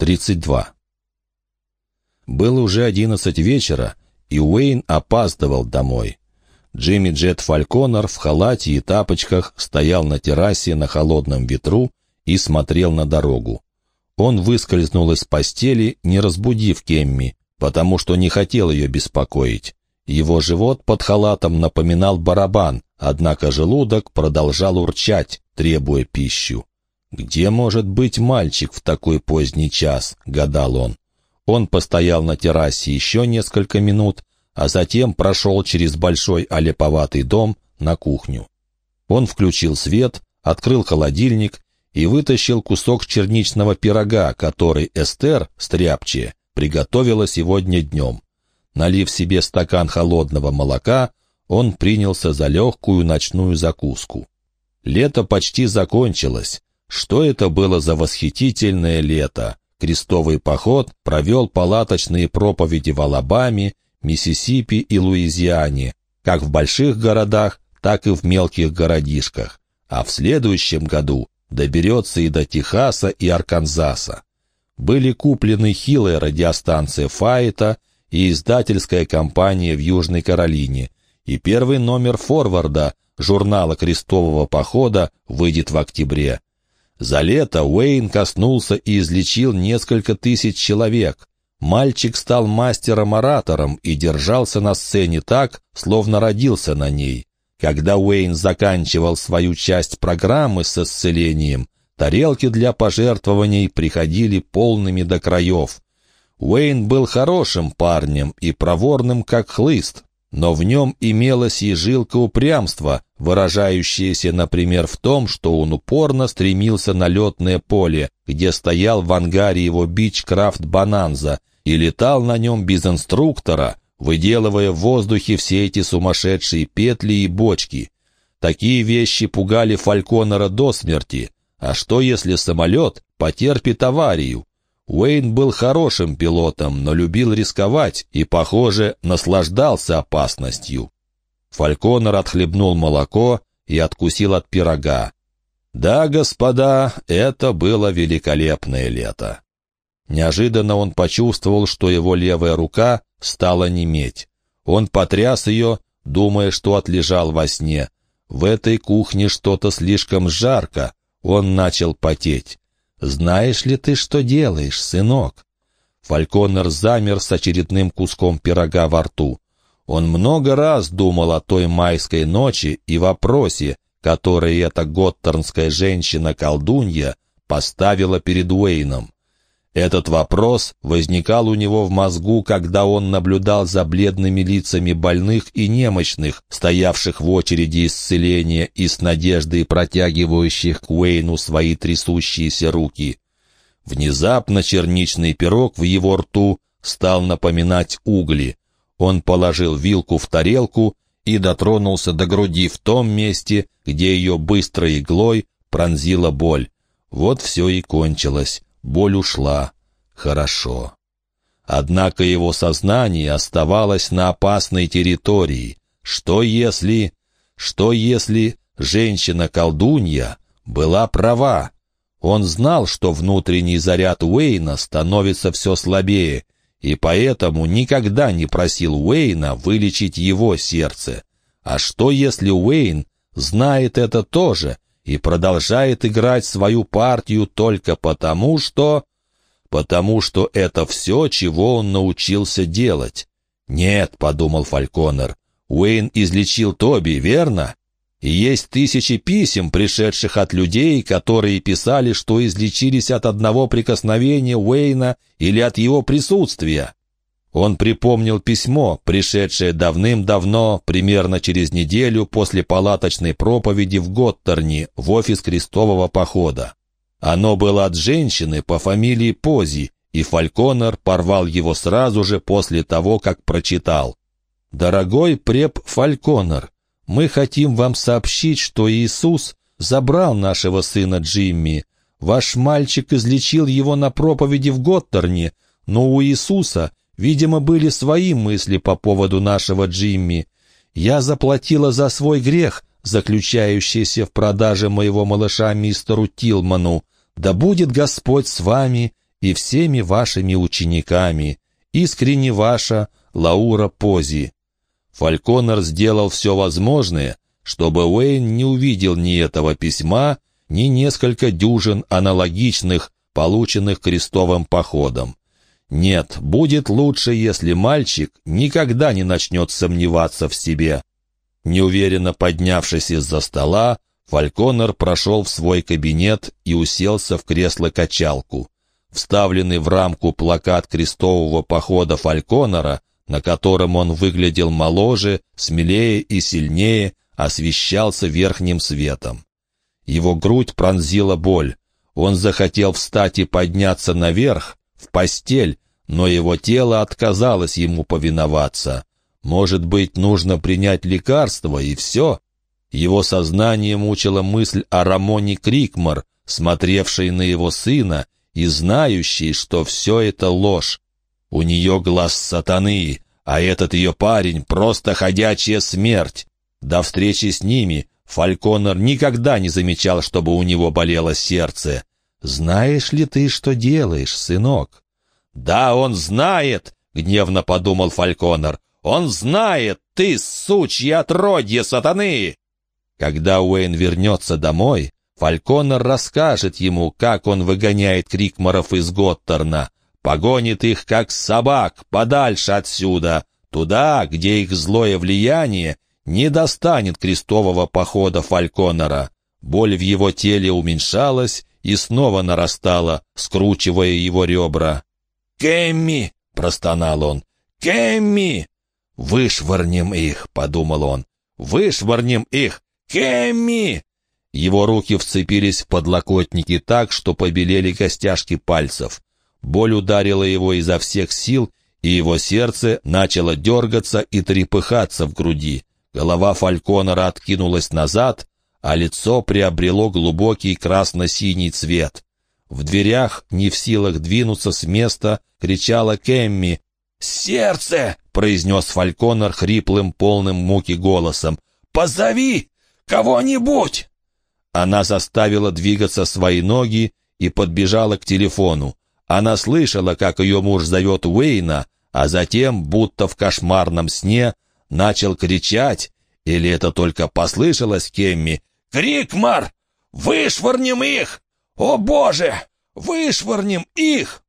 32. Было уже одиннадцать вечера, и Уэйн опаздывал домой. Джимми Джет Фальконер в халате и тапочках стоял на террасе на холодном ветру и смотрел на дорогу. Он выскользнул из постели, не разбудив Кемми, потому что не хотел ее беспокоить. Его живот под халатом напоминал барабан, однако желудок продолжал урчать, требуя пищу. «Где может быть мальчик в такой поздний час?» — гадал он. Он постоял на террасе еще несколько минут, а затем прошел через большой олеповатый дом на кухню. Он включил свет, открыл холодильник и вытащил кусок черничного пирога, который Эстер, стряпчая, приготовила сегодня днем. Налив себе стакан холодного молока, он принялся за легкую ночную закуску. Лето почти закончилось. Что это было за восхитительное лето? Крестовый поход провел палаточные проповеди в Алабаме, Миссисипи и Луизиане, как в больших городах, так и в мелких городишках. А в следующем году доберется и до Техаса и Арканзаса. Были куплены хилая радиостанция «Файта» и издательская компания в Южной Каролине, и первый номер «Форварда» журнала «Крестового похода» выйдет в октябре. За лето Уэйн коснулся и излечил несколько тысяч человек. Мальчик стал мастером-оратором и держался на сцене так, словно родился на ней. Когда Уэйн заканчивал свою часть программы с исцелением, тарелки для пожертвований приходили полными до краев. Уэйн был хорошим парнем и проворным, как хлыст, но в нем имелась и жилка упрямства, выражающаяся, например, в том, что он упорно стремился на летное поле, где стоял в ангаре его бич-крафт «Бананза», и летал на нем без инструктора, выделывая в воздухе все эти сумасшедшие петли и бочки. Такие вещи пугали Фальконера до смерти. А что, если самолет потерпит аварию? Уэйн был хорошим пилотом, но любил рисковать и, похоже, наслаждался опасностью. Фальконер отхлебнул молоко и откусил от пирога. Да, господа, это было великолепное лето. Неожиданно он почувствовал, что его левая рука стала неметь. Он потряс ее, думая, что отлежал во сне. В этой кухне что-то слишком жарко. Он начал потеть. «Знаешь ли ты, что делаешь, сынок?» Фальконер замер с очередным куском пирога во рту. Он много раз думал о той майской ночи и вопросе, который эта готтернская женщина-колдунья поставила перед Уэйном. Этот вопрос возникал у него в мозгу, когда он наблюдал за бледными лицами больных и немощных, стоявших в очереди исцеления и с надеждой протягивающих к Уэйну свои трясущиеся руки. Внезапно черничный пирог в его рту стал напоминать угли. Он положил вилку в тарелку и дотронулся до груди в том месте, где ее быстрой иглой пронзила боль. Вот все и кончилось. Боль ушла. Хорошо. Однако его сознание оставалось на опасной территории. Что если... Что если женщина-колдунья была права? Он знал, что внутренний заряд Уэйна становится все слабее, и поэтому никогда не просил Уэйна вылечить его сердце. А что если Уэйн знает это тоже и продолжает играть свою партию только потому, что... Потому что это все, чего он научился делать. «Нет», — подумал Фальконер, — «Уэйн излечил Тоби, верно?» И есть тысячи писем, пришедших от людей, которые писали, что излечились от одного прикосновения Уэйна или от его присутствия. Он припомнил письмо, пришедшее давным-давно, примерно через неделю после палаточной проповеди в Готтерне, в офис крестового похода. Оно было от женщины по фамилии Пози, и Фальконер порвал его сразу же после того, как прочитал. «Дорогой преп Фальконер, мы хотим вам сообщить, что Иисус забрал нашего сына Джимми. Ваш мальчик излечил его на проповеди в Готтерне, но у Иисуса Видимо, были свои мысли по поводу нашего Джимми. Я заплатила за свой грех, заключающийся в продаже моего малыша мистеру Тилману. Да будет Господь с вами и всеми вашими учениками. Искренне ваша Лаура Пози». Фальконер сделал все возможное, чтобы Уэйн не увидел ни этого письма, ни несколько дюжин аналогичных, полученных крестовым походом. Нет, будет лучше, если мальчик никогда не начнет сомневаться в себе. Неуверенно поднявшись из-за стола, Фальконер прошел в свой кабинет и уселся в кресло-качалку. Вставленный в рамку плакат крестового похода Фальконера, на котором он выглядел моложе, смелее и сильнее, освещался верхним светом. Его грудь пронзила боль. Он захотел встать и подняться наверх, в постель, но его тело отказалось ему повиноваться. Может быть, нужно принять лекарство, и все? Его сознание мучила мысль о Рамоне Крикмар, смотревшей на его сына и знающей, что все это ложь. У нее глаз сатаны, а этот ее парень — просто ходячая смерть. До встречи с ними Фальконер никогда не замечал, чтобы у него болело сердце. «Знаешь ли ты, что делаешь, сынок?» «Да, он знает!» — гневно подумал Фальконер. «Он знает! Ты, сучье отродье сатаны!» Когда Уэйн вернется домой, Фальконер расскажет ему, как он выгоняет Крикмаров из Готтерна, погонит их, как собак, подальше отсюда, туда, где их злое влияние не достанет крестового похода Фальконера. Боль в его теле уменьшалась и снова нарастала, скручивая его ребра. «Кэмми!» — простонал он. «Кэмми!» «Вышвырнем их!» — подумал он. «Вышвырнем их! Кэмми!» Его руки вцепились в подлокотники так, что побелели костяшки пальцев. Боль ударила его изо всех сил, и его сердце начало дергаться и трепыхаться в груди. Голова Фальконера откинулась назад, а лицо приобрело глубокий красно-синий цвет. В дверях, не в силах двинуться с места, кричала Кэмми. «Сердце!» — произнес Фальконер хриплым, полным муки голосом. «Позови кого-нибудь!» Она заставила двигаться свои ноги и подбежала к телефону. Она слышала, как ее муж зовет Уэйна, а затем, будто в кошмарном сне, начал кричать, или это только послышалось Кемми, «Крикмар! Вышвырнем их! О, Боже! Вышвырнем их!»